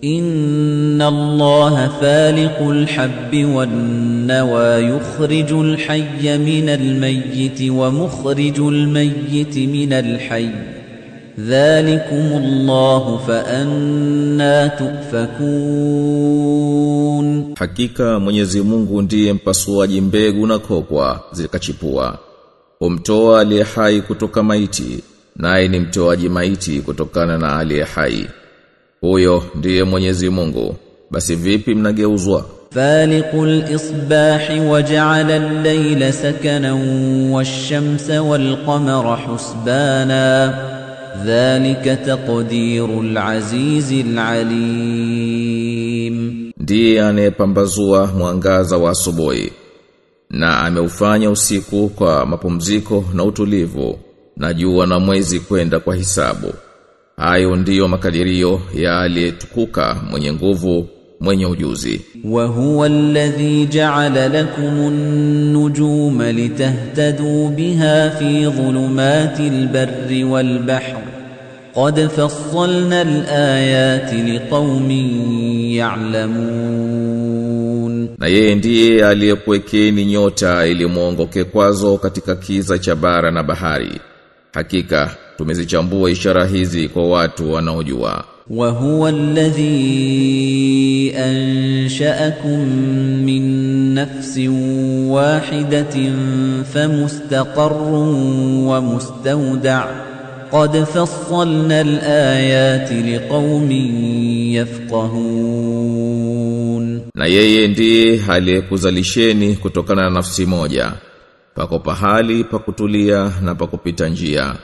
إن الله فالق الحب والنوى يخرج الحي من الميت ومخرج الميت من الحي ذلكم الله فأنا تؤفكون Hakika Mwenyezi Mungu ndiye mpasuaji mbegu na kokwa zikachipua. Humtoa aliye hai kutoka maiti, naye ni mtoaji maiti kutokana na aliye hai. huyo ndiye Mwenyezi Mungu. Basi vipi mnageuzwa? Faliqul isbahi waja'ala al-layla sakanan wash-shamsa wal-qamara husbana. Dhalika taqdirul azizil alim. Ndiye anayepambazua mwangaza wa asubuhi na ameufanya usiku kwa mapumziko na utulivu na jua na mwezi kwenda kwa hisabu hayo ndiyo makadirio ya aliyetukuka mwenye nguvu mwenye ujuzi. Wa huwa alladhi ja'ala lakum an-nujuma litahtadu biha fi dhulumati al-barri wal-bahri. qad fassalna al-ayati liqaumin ya'lamun. Na yeye ndiye aliyekuwekeni nyota ili muongoke kwazo katika kiza cha bara na bahari. Hakika tumezichambua ishara hizi kwa watu wanaojua. Wa huwa alladhi ansha'akum min nafsin wahidatin famustaqarrun wa mustawda' qad fassalna alayati liqaumin yafqahun. Na yeye ndiye aliyekuzalisheni kutokana na nafsi moja Pako pahali pa kutulia na pa kupita njia.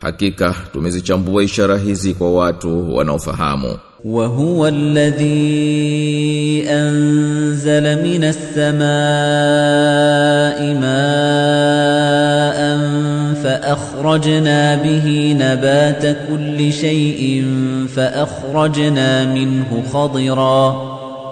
Hakika tumezichambua ishara hizi kwa watu wanaofahamu. وهو الذي أنزل من السماء ماء فأخرجنا به نبات كل شيء فأخرجنا منه خضرا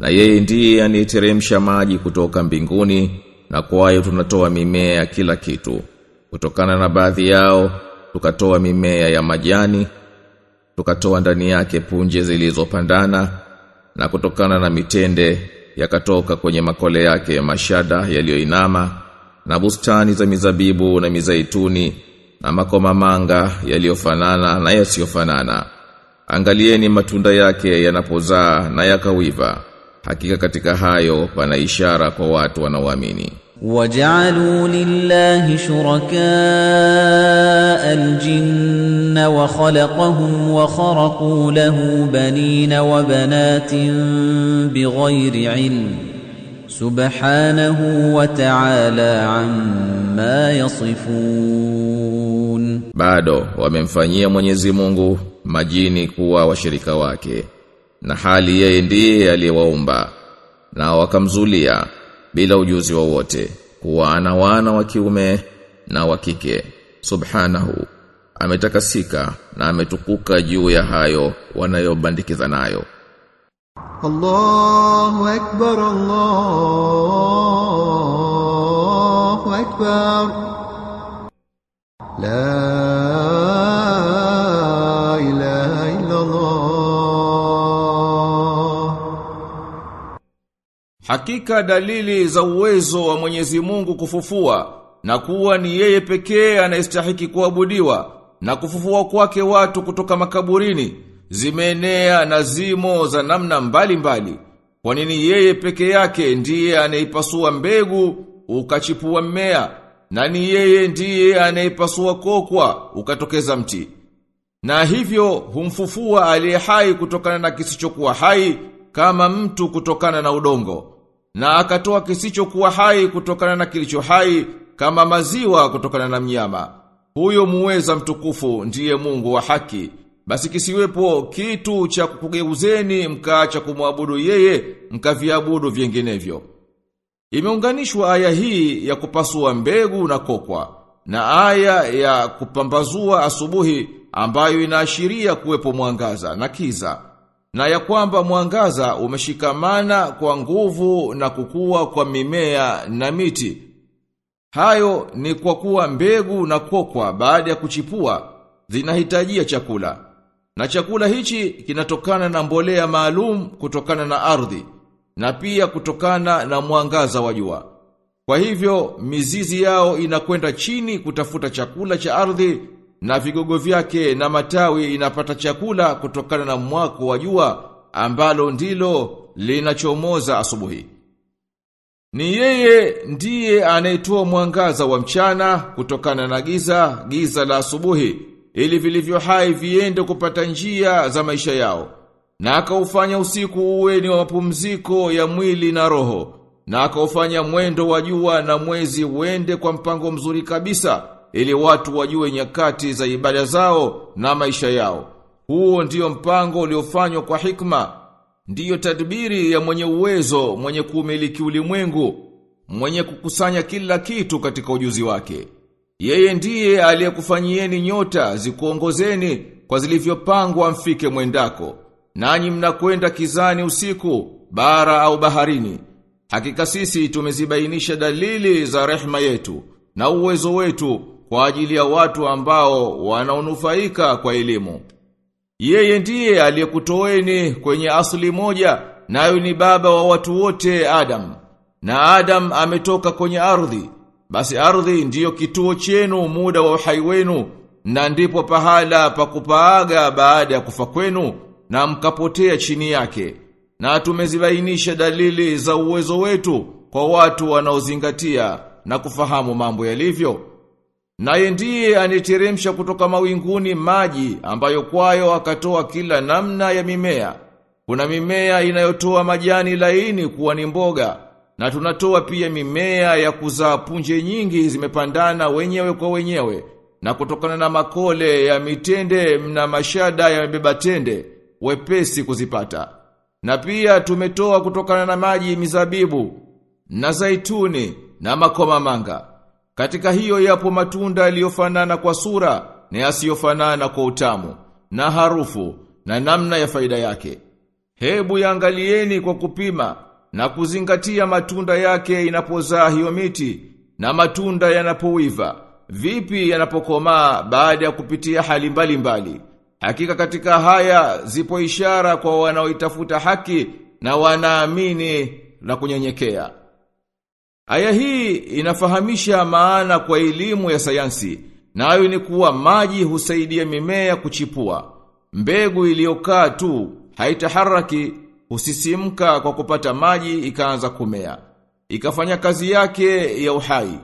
Na yeye ndiye anayeteremsha maji kutoka mbinguni na kwayo tunatoa mimea ya kila kitu. Kutokana na baadhi yao tukatoa mimea ya majani, tukatoa ndani yake punje zilizopandana na kutokana na mitende yakatoka kwenye makole yake ya mashada yaliyoinama na bustani za mizabibu na mizaituni na makomamanga yaliyofanana na yasiyofanana. Angalieni matunda yake yanapozaa na yakawiva. Hakika katika hayo pana ishara kwa watu wanaoamini. وجعلوا لله شركاء الجن وخلقهم وخرقوا له بنين وبنات بغير علم سبحانه وتعالى عما يصفون Bado wamemfanyia Mwenyezi Mungu majini kuwa washirika wake. na hali yeye ndiye aliyewaumba na wakamzulia bila ujuzi wowote kuwa ana wana wa kiume na wa kike. Subhanahu ametakasika na ametukuka juu ya hayo wanayobandikiza nayo. Allahu akbar Allahu akbar. La Hakika dalili za uwezo wa Mwenyezi Mungu kufufua na kuwa ni yeye pekee anayestahiki kuabudiwa na kufufua kwake watu kutoka makaburini zimeenea na zimo za namna mbalimbali. Kwa nini yeye peke yake ndiye anaipasua mbegu ukachipua mmea na ni yeye ndiye anaipasua kokwa ukatokeza mti. Na hivyo humfufua aliye hai kutokana na kisichokuwa hai kama mtu kutokana na udongo. Na akatoa kisichokuwa hai kutokana na kilicho hai kama maziwa kutokana na mnyama. Huyo muweza mtukufu ndiye Mungu wa haki. Basi kisiwepo kitu cha kukugeuzeni mkaacha kumwabudu yeye mkaviabudu vinginevyo. Imeunganishwa aya hii ya kupasua mbegu na kokwa na aya ya kupambazua asubuhi ambayo inaashiria kuwepo mwangaza na kiza na ya kwamba mwangaza umeshikamana kwa nguvu na kukua kwa mimea na miti. Hayo ni kwa kuwa mbegu na kokwa baada ya kuchipua zinahitajia chakula. Na chakula hichi kinatokana na mbolea maalum kutokana na ardhi na pia kutokana na mwangaza wa jua. Kwa hivyo mizizi yao inakwenda chini kutafuta chakula cha ardhi na vigogo vyake na matawi inapata chakula kutokana na mwako wa jua ambalo ndilo linachomoza asubuhi. Ni yeye ndiye anayetoa mwangaza wa mchana kutokana na giza, giza la asubuhi, ili vilivyo hai viende kupata njia za maisha yao. Na akaufanya usiku uwe ni wa mapumziko ya mwili na roho. Na akaufanya mwendo wa jua na mwezi uende kwa mpango mzuri kabisa, ili watu wajue nyakati za ibada zao na maisha yao. Huo ndiyo mpango uliofanywa kwa hikma, ndiyo tadbiri ya mwenye uwezo, mwenye kumiliki ulimwengu, mwenye kukusanya kila kitu katika ujuzi wake. Yeye ndiye aliyekufanyieni nyota zikuongozeni kwa zilivyopangwa mfike mwendako. Nanyi mnakwenda kizani usiku, bara au baharini. Hakika sisi tumezibainisha dalili za rehma yetu na uwezo wetu kwa ajili ya watu ambao wanaonufaika kwa elimu. Yeye ndiye aliyekutoeni kwenye asli moja nayo ni baba wa watu wote Adam. Na Adam ametoka kwenye ardhi. Basi ardhi ndiyo kituo chenu muda wa uhai wenu na ndipo pahala pa kupaaga baada ya kufa kwenu na mkapotea chini yake. Na tumezibainisha dalili za uwezo wetu kwa watu wanaozingatia na kufahamu mambo yalivyo. Naye ndiye aniteremsha kutoka mawinguni maji ambayo kwayo akatoa kila namna ya mimea. Kuna mimea inayotoa majani laini kuwa ni mboga na tunatoa pia mimea ya kuzaa punje nyingi zimepandana wenyewe kwa wenyewe na kutokana na makole ya mitende na mashada ya beba tende wepesi kuzipata. Na pia tumetoa kutokana na maji mizabibu na zaituni na makoma manga. Katika hiyo yapo matunda yaliyofanana kwa sura na yasiyofanana kwa utamu na harufu na namna ya faida yake. Hebu yaangalieni kwa kupima na kuzingatia matunda yake inapozaa hiyo miti na matunda yanapowiva. Vipi yanapokomaa baada ya kupitia hali mbalimbali. Mbali. Hakika katika haya zipo ishara kwa wanaoitafuta haki na wanaamini na kunyenyekea. Aya hii inafahamisha maana kwa elimu ya sayansi, nayo ni kuwa maji husaidia mimea kuchipua. Mbegu iliyokaa tu haitaharaki husisimka kwa kupata maji ikaanza kumea. Ikafanya kazi yake ya uhai.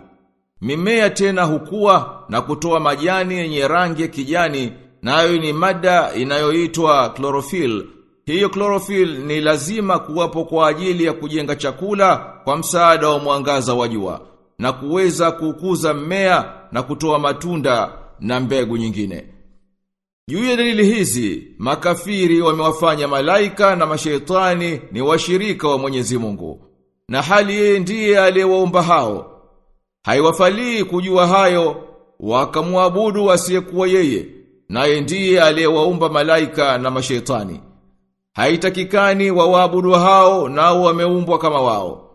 Mimea tena hukua na kutoa majani yenye rangi ya kijani nayo ni mada inayoitwa chlorophyll. Hiyo chlorophyll ni lazima kuwapo kwa ajili ya kujenga chakula kwa msaada wa mwangaza wa jua na kuweza kukuza mmea na kutoa matunda na mbegu nyingine. Juu ya dalili hizi, makafiri wamewafanya malaika na mashaitani ni washirika wa Mwenyezi Mungu. Na hali yeye ndiye aliyewaumba hao. Haiwafalii kujua hayo, wakamwabudu asiyekuwa yeye, naye ndiye aliyewaumba malaika na mashaitani. Haitakikani wawaabudu hao nao wameumbwa kama wao.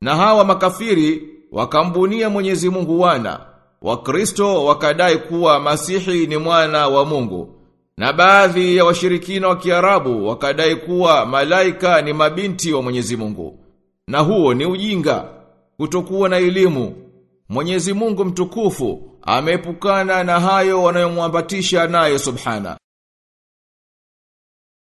Na hawa makafiri wakambunia Mwenyezi Mungu wana. Wakristo wakadai kuwa Masihi ni mwana wa Mungu. Na baadhi ya washirikina wa Kiarabu wakadai kuwa malaika ni mabinti wa Mwenyezi Mungu. Na huo ni ujinga, kutokuwa na elimu. Mwenyezi Mungu mtukufu amepukana na hayo wanayomwambatisha nayo subhana.